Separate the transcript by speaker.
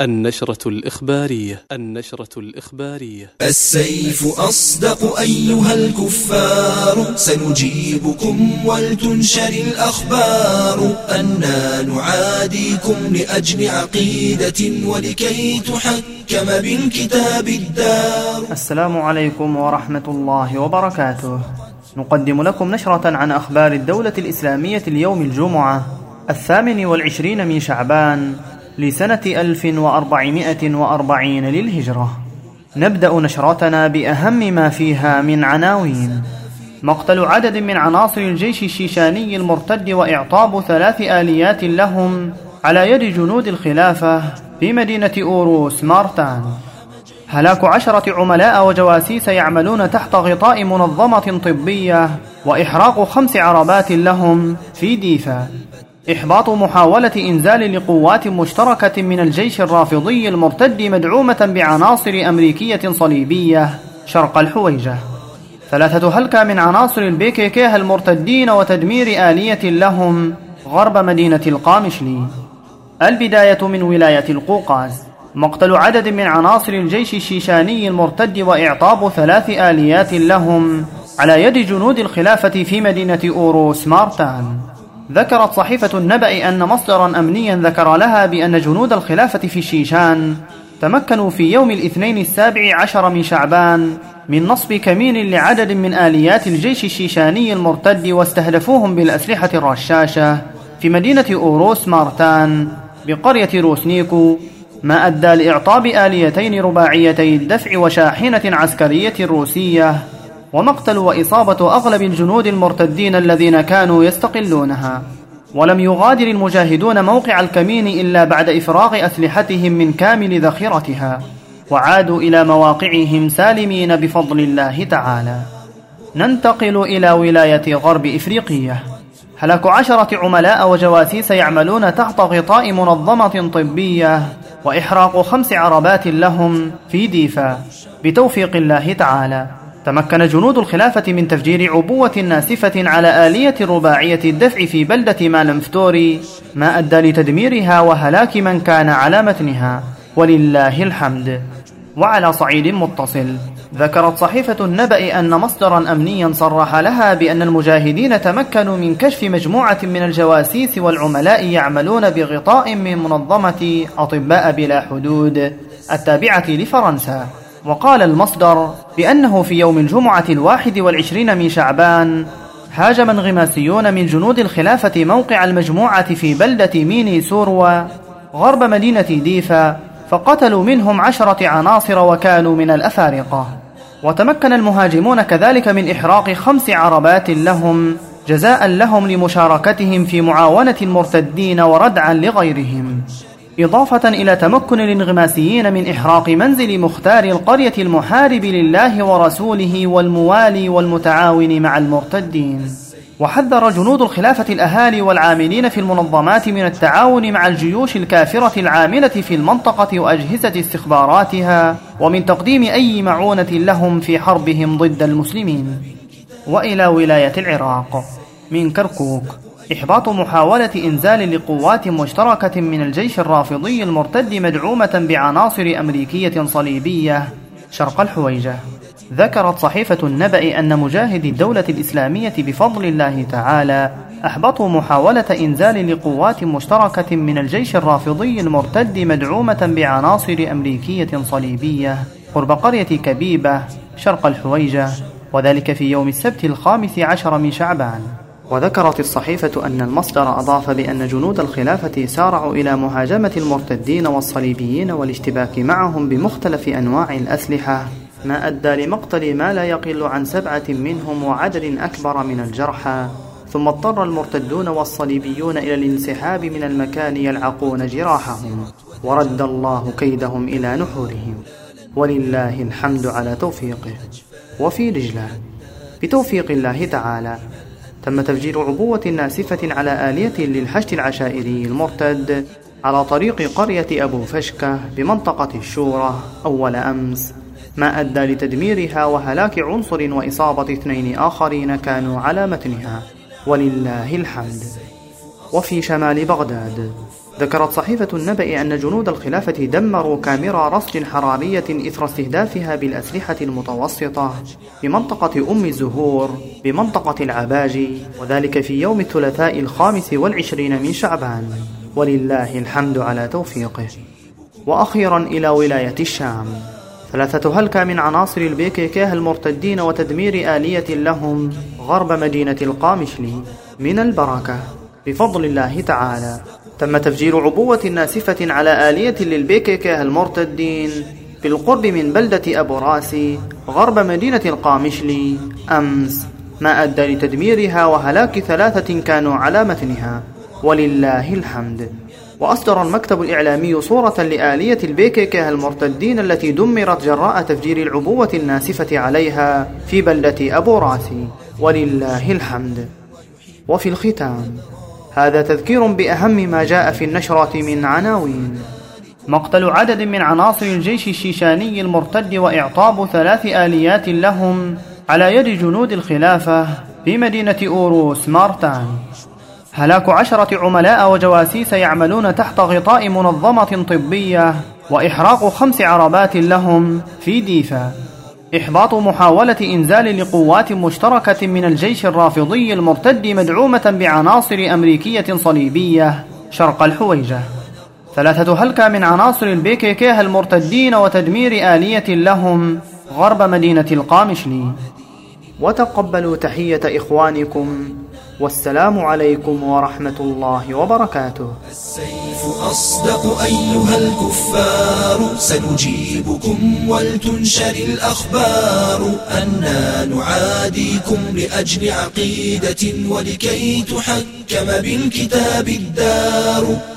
Speaker 1: النشرة الإخبارية النشرة الإخبارية.
Speaker 2: السيف أصدق أيها الكفار سنجيبكم ولتنشر الأخبار. أنا نعاديكم لأجل عقيدة ولكي تحكم بالكتاب الدار.
Speaker 3: السلام عليكم ورحمة الله وبركاته. نقدم لكم نشرة عن أخبار الدولة الإسلامية اليوم الجمعة الثامن والعشرين من شعبان. لسنة 1440 للهجرة. نبدأ نشرتنا بأهم ما فيها من عناوين. مقتل عدد من عناصر الجيش الشيشاني المرتد وإعطاب ثلاث آليات لهم على يد جنود الخلافة في مدينة أوروس مارتان. هلاك عشرة عملاء وجواسيس يعملون تحت غطاء منظمة طبية وإحراق خمس عربات لهم في ديفا. إحباط محاولة إنزال لقوات مشتركة من الجيش الرافضي المرتد مدعومة بعناصر أمريكية صليبية شرق الحويجة. ثلاثة هلكة من عناصر البيكيكيه المرتدين وتدمير آلية لهم غرب مدينة القامشلي. البداية من ولاية القوقاز. مقتل عدد من عناصر الجيش الشيشاني المرتد وإعطاب ثلاث آليات لهم على يد جنود الخلافة في مدينة أوروس مارتان ذكرت صحيفة النبأ أن مصدرا أمنيا ذكر لها بأن جنود الخلافة في الشيشان تمكنوا في يوم الاثنين السابع عشر من شعبان من نصب كمين لعدد من آليات الجيش الشيشاني المرتد واستهدفوهم بالأسلحة الرشاشة في مدينة أوروس مارتان بقرية روسنيكو ما أدى لإعطاب آليتين رباعيتي الدفع وشاحنة عسكرية روسية. ومقتل وإصابة أغلب الجنود المرتدين الذين كانوا يستقلونها. ولم يغادر المجاهدون موقع الكمين إلا بعد إفراغ أسلحتهم من كامل ذخيرتها وعادوا إلى مواقعهم سالمين بفضل الله تعالى. ننتقل إلى ولاية غرب إفريقية. هلاك عشرة عملاء وجواسيس يعملون تحت غطاء منظمة طبية وإحراق خمس عربات لهم في ديفا. بتوفيق الله تعالى. تمكن جنود الخلافة من تفجير عبوة ناسفة على آلية رباعية الدفع في بلدة مالمفتوري ما أدى لتدميرها وهلاك من كان على متنها. ولله الحمد. وعلى صعيد متصل. ذكرت صحيفة النبأ أن مصدرا أمنيا صرح لها بأن المجاهدين تمكنوا من كشف مجموعة من الجواسيس والعملاء يعملون بغطاء من منظمة أطباء بلا حدود التابعة لفرنسا. وقال المصدر بأنه في يوم الجمعة الواحد والعشرين من شعبان هاجم انغماسيون من جنود الخلافة موقع المجموعة في بلدة ميني سوروا غرب مدينة ديفا فقتلوا منهم عشرة عناصر وكانوا من الأفارقة. وتمكن المهاجمون كذلك من إحراق خمس عربات لهم جزاء لهم لمشاركتهم في معاونة المرتدين وردعا لغيرهم. إضافة إلى تمكن الانغماسيين من إحراق منزل مختار القرية المحارب لله ورسوله والموالي والمتعاون مع المرتدين. وحذر جنود الخلافة الأهالي والعاملين في المنظمات من التعاون مع الجيوش الكافرة العاملة في المنطقة وأجهزة استخباراتها ومن تقديم أي معونة لهم في حربهم ضد المسلمين. وإلى ولاية العراق من كركوك. إحباط محاولة إنزال لقوات مشتركة من الجيش الرافضي المرتد مدعومة بعناصر أمريكية صليبية. شرق الحويجة. ذكرت صحيفة النبأ أن مجاهدي الدولة الإسلامية بفضل الله تعالى أحبطوا محاولة إنزال لقوات مشتركة من الجيش الرافضي المرتد مدعومة بعناصر أمريكية صليبية. قرب قرية كبيبة شرق الحويجة. وذلك في يوم السبت الخامس عشر من شعبان. وذكرت الصحيفة أن المصدر أضاف بأن جنود الخلافة سارعوا إلى مهاجمة المرتدين والصليبيين والاشتباك معهم بمختلف أنواع الأسلحة. ما أدى لمقتل ما لا يقل عن سبعة منهم وعدد أكبر من الجرحى. ثم اضطر المرتدون والصليبيون إلى الانسحاب من المكان يلعقون جراحهم. ورد الله كيدهم إلى نحورهم. ولله الحمد على توفيقه. وفي دجلة بتوفيق الله تعالى. تم تفجير عبوة ناسفة على آلية للحشد العشائري المرتد على طريق قرية أبو فشكة بمنطقة الشورى أول أمس. ما أدى لتدميرها وهلاك عنصر وإصابة اثنين آخرين كانوا على متنها. ولله الحمد. وفي شمال بغداد ذكرت صحيفة النبأ أن جنود الخلافة دمروا كاميرا رصد حرارية إثر استهدافها بالأسلحة المتوسطة بمنطقة أم الزهور بمنطقة العباجي وذلك في يوم الثلاثاء الخامس والعشرين من شعبان. ولله الحمد على توفيقه. وأخيرا إلى ولاية الشام. ثلاثة هلكة من عناصر البيكيكيه المرتدين وتدمير آلية لهم غرب مدينة القامشلي من البركة. بفضل الله تعالى. تم تفجير عبوة ناسفة على آلية للبيكيكيه المرتدين بالقرب من بلدة أبو راسي غرب مدينة القامشلي. أمس ما أدى لتدميرها وهلاك ثلاثة كانوا على متنها ولله الحمد. وأصدر المكتب الإعلامي صورة لآلية البيكيكه المرتدين التي دمرت جراء تفجير العبوة الناسفة عليها في بلدة أبو راسي. ولله الحمد. وفي الختام هذا تذكير بأهم ما جاء في النشرة من عناوين. مقتل عدد من عناصر الجيش الشيشاني المرتد وإعطاب ثلاث آليات لهم على يد جنود الخلافة في مدينة أوروس مارتان. هلاك عشرة عملاء وجواسيس يعملون تحت غطاء منظمة طبية وإحراق خمس عربات لهم في ديفا. إحباط محاولة إنزال لقوات مشتركة من الجيش الرافضي المرتد مدعومة بعناصر أمريكية صليبية شرق الحويجة. ثلاثة هلكة من عناصر البيكيكيه المرتدين وتدمير آلية لهم غرب مدينة القامشلي. وتقبلوا تحية إخوانكم والسلام عليكم ورحمة الله وبركاته.
Speaker 2: السيف أصدق أيها الكفار سنجيبكم ولتنشر الأخبار أنا نعاديكم لأجل عقيدة ولكي تحكم بالكتاب الدار.